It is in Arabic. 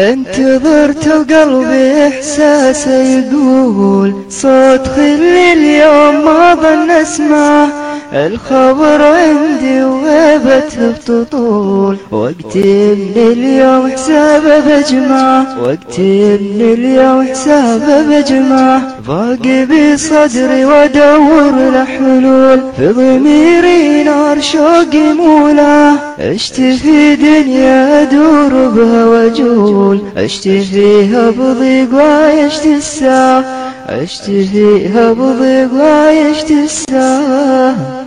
انتظرت وقلبي احساسه يقول صوت خلي اليوم ما ظن اسمعه الخبر عندي وغيبته بتطول. وقتي من اليوم حسابه بجمعه وقتي من اليوم حسابه بجمعه ضاق بصدري وأدور له حلول. في ضميري نار شوقي مولاه عشت في دنيا ادور بها وجول عشت فيها بضيق وعشت الساعة عشت فيها بضيق وعشت الساعة